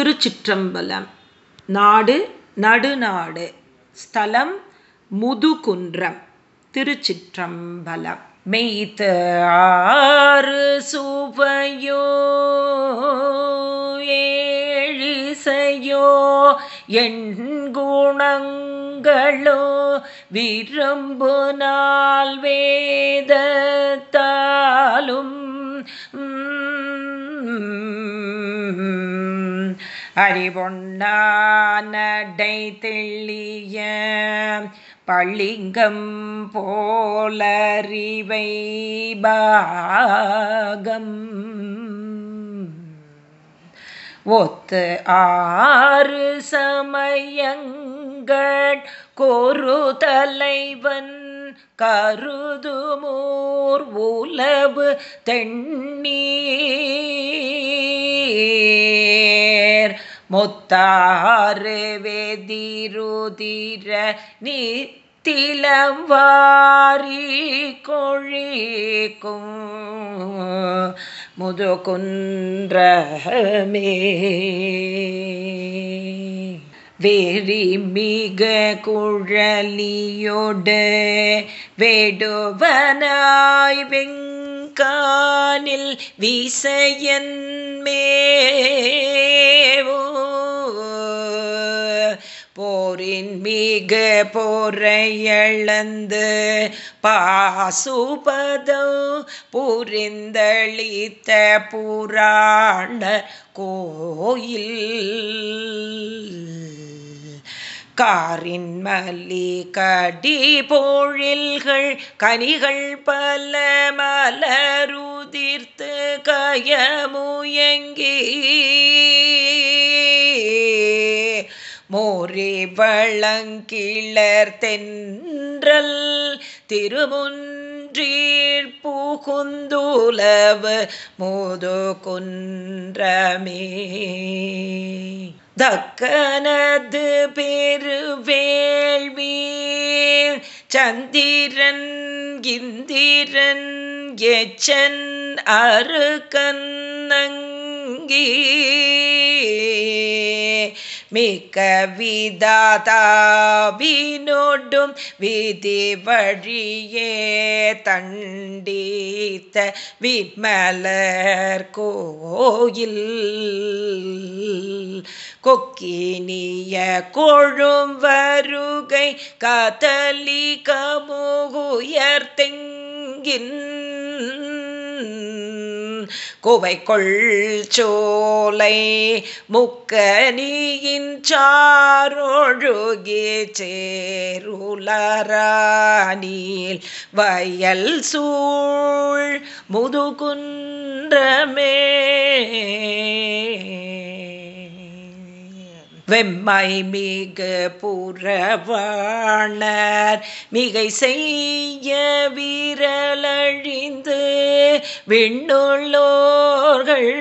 திருச்சிற்றம்பலம். நாடு நடுநாடு. ஸ்தலம் முதுகுன்றம். திருச்சிற்றம்பலம். மெய்த்த ஆறு சுவையோ ஏழிசையோ எண் குணங்களோ விரும்பு நாள் வேதத்தாலும் அறிவொண்ணானடை தெள்ளிய பள்ளிங்கம் போலறிவை பாகம். ஒத்து ஆறு சமயங்கள் கொரு தலைவன் கருதுமோர் உலவு தென்னீர் முத்தாறு வெதிருதிர நித்திலம் வாரி கொழிக்கும். முதுகுன்றமே வேரி மிக குழலியோடு வேடுவனாய் வெங்கானில் விசையன் மே மிக பொறையளந்து பாசுபதோ புரிந்தளித்த புராண கோயில். காரின் மல்லி கடி போழில்கள் கனிகள் பல மலருதிர்த்து கயமுயங்கி மோரே வளங்கிளர் தென்றல் திருமுன்றீர் புகுந்துலவு மோது குன்றமே. தக்கனது பெருவேள்வீர் சந்திரன் இந்திரன் எச்சன் அரு அருகன்னங்கி மிக்க விதாதாவினோடும் விதி வழியே தண்டித்த விமலர் கோயில். கொக்கினிய கொழும் வருகை கதலி கமுகுயர் தெங்கின் குவைக்கொள் சோலை முக்கனியின் சாரொழுகே சேருளரானில் வயல் சூழ் முதுகுன்றமே. வெம்மை மிகு புறவாணர் மிகை செய்ய வீரலழிந்து விண்ணுள்ளோர்கள்.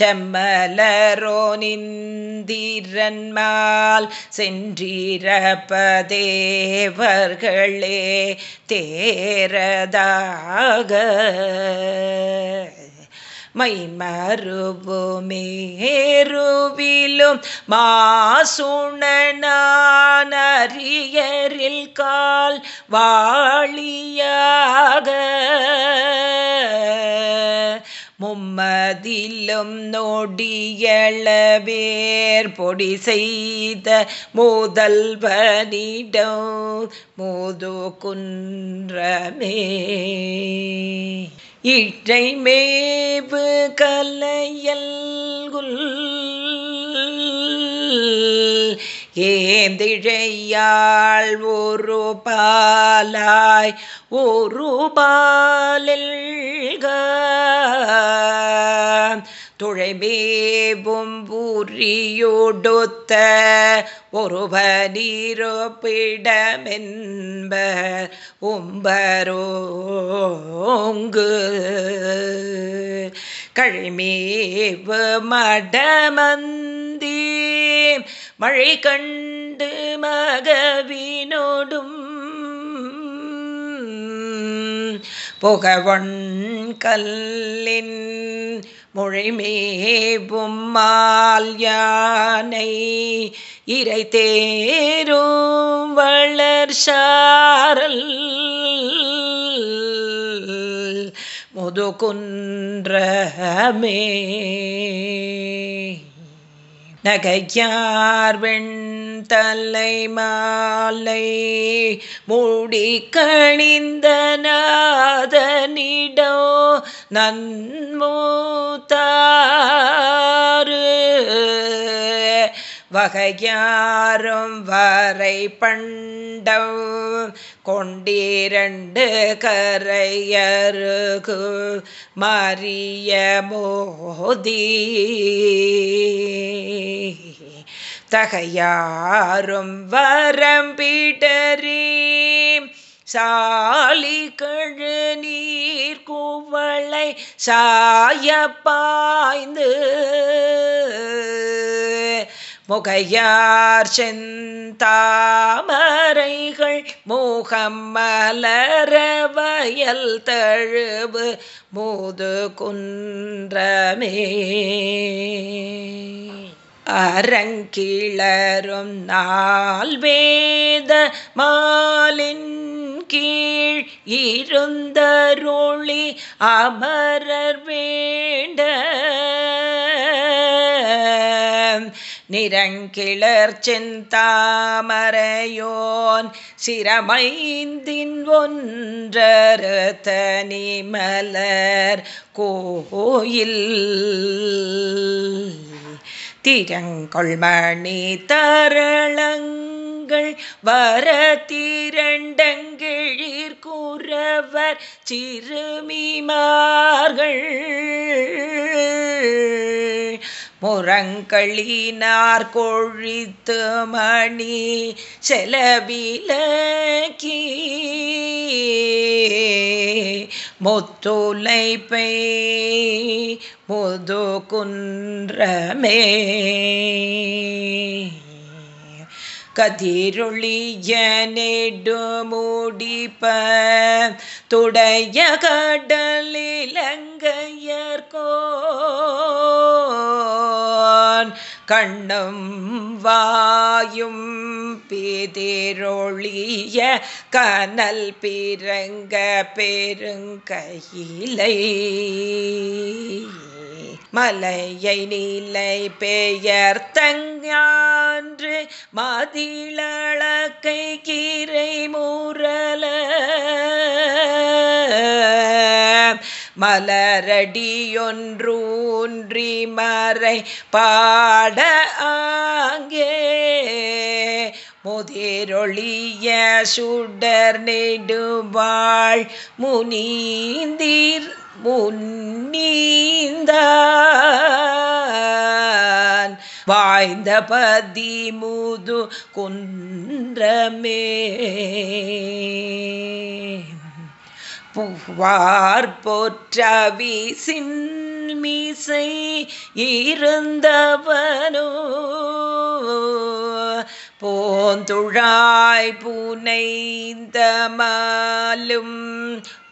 செம்மலரோ நிந்திரன்மால் சென்றிரப்பதேவர்களே தேரதாக மைமருபுமேருவிலும் மாசுணனானறியரில் கால் வாழியாக. மும்மதிலும் நொடியளவேர் பொடி செய்த முதல்வனிடம் மோது குன்றமே. இற்றை மேவு கலையல்குல் ஏந்திழையாள் ஒரு பாலாய் ஒரு பாலில்க துழைமேவும் புரியோடொத்த ஒருவனீரோப்பிடமென்ப உம்பரோங்கு. கழிமேவு மடமந்தி மழை கண்டு மகவினோடும். புகவன் கல்லின் மொழிமேவும் மால் யானை இறை தேரும் வளர்ஷாரல் முதுகுன்றமே நகையார் வெண்தலை மாலை மூடி கணிந்த நாதனிடோ நன்மூத்தாறு. வகையாரும் வரை பண்டம் கொண்டிரண்டு கரையருகு மரிய மோதி. தகையாரும் வரம்பிடரே சாலி கழு நீர் குவளை சாய பாய்ந்து முகையார் செந்தாமரைகள் முகம் மலர வயல் தழுவு மூது குன்றமே. அரங்கிளரும் நாள் வேத மாலின் கீழ் இருந்தருளி அமரர் வேண்ட நிறங்கிளர் செந்தாமரையோன் சிரமைந்தின் ஒன்றருத்த நிமலர் கோயில். திரங்கொள்மணி தரளங்கள் வர திரண்டங்கிழீர் கூறவர் சிறுமிமார்கள். முரங்களினார் கொழித்து மணி செலவிலக்கி முத்துலைப்பை முது குன்றமே கதிரொளிய நெடு மூடிப்ப. துடைய கடலிலங்கையர்கோன் கண்ணும் வாயும் பிதிரொழிய கனல் பிறங்க பெருங்கையிலை. மலையை நீலை பெயர் தங்கான்று மதிளக்கை கீரை மூரல மலரடியொன்றூன்றி மறை பாட ஆங்கே. முதிரொளிய சுடர் நெடுவாள் முனீந்தீர் முன்னீந்தான். வாய்ந்த பதி முது குன்றமே. புவார் போற்றவி சின்மிசை இருந்தவனோ? போந்துழாய் புனைந்த மாலும்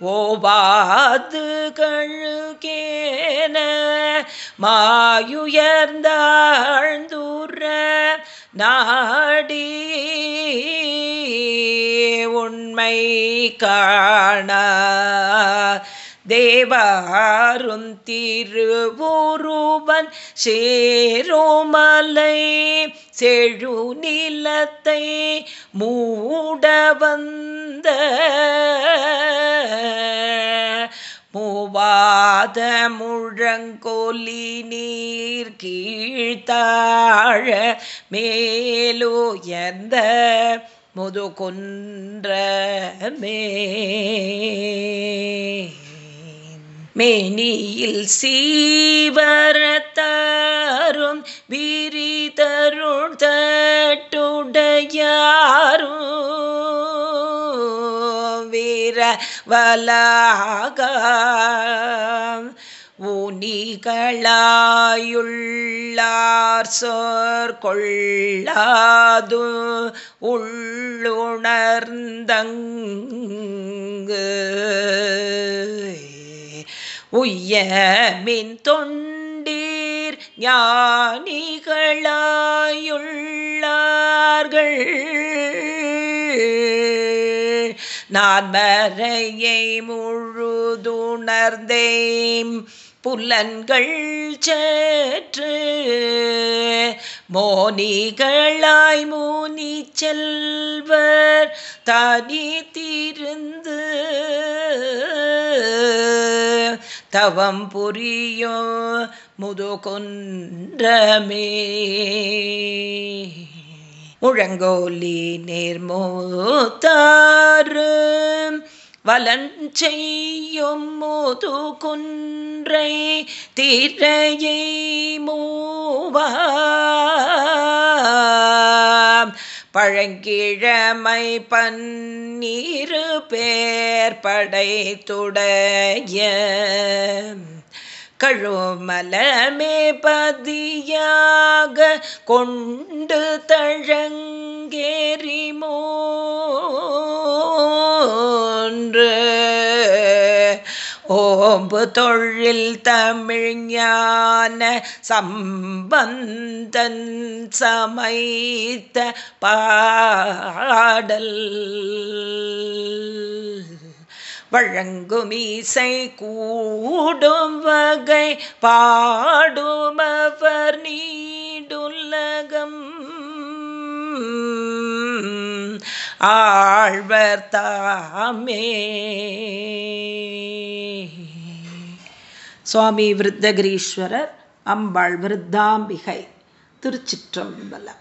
ஓவாது கழுகேன மாயுயர்ந்தாழ்ந்துற நாடி உண்மை காண. தேவாரும் திருவுருவன் சேரோமலை செழு நிலத்தை மூட வந்த. மூவாத முழங்கொலி நீர் கீழ்த்தாழ மேலுயர்ந்த முதுகுன்றமே மேனியில் சீவரத்தாரும் விரிதருள் தட்டுடையாரும் வீர வலாகம் ஊனிகளாயுள்ளார் சொற் கொள்ளாது உள்ளுணர்ந்தங்கு. உய்ய மின் தொண்டீர் ஞானிகளாயுள்ளார்கள். நான் மறையை முழுதுணர்ந்தேன் புல்லன்கள் சேற்று மோனிகளாய் மோனி செல்வர் தனி தீர்ந்து தவம் புரியோ முதுகொன்றமே. முழங்கோலி நேர்மோத்தாறு வலஞ்செய்யும் மூது குன்றை தீரையை மூவா பழங்கிழமை பன்னீரு பேர் படைத்துடைய கழுமலமே பதியாக கொண்டு தழங்கே. கொம்பு தொழில் தமிழ்ஞான சம்பந்தன் சமைத்த பாடல் வழங்கும் இசை கூடும் வகை பாடுமவர் நீடுலகம் ஆழ்வர் தாமே சுவாமி விருத்தகிரீஸ்வரர் அம்பாள் விருத்தாம்பிகை திருச்சிற்றம்பலம்.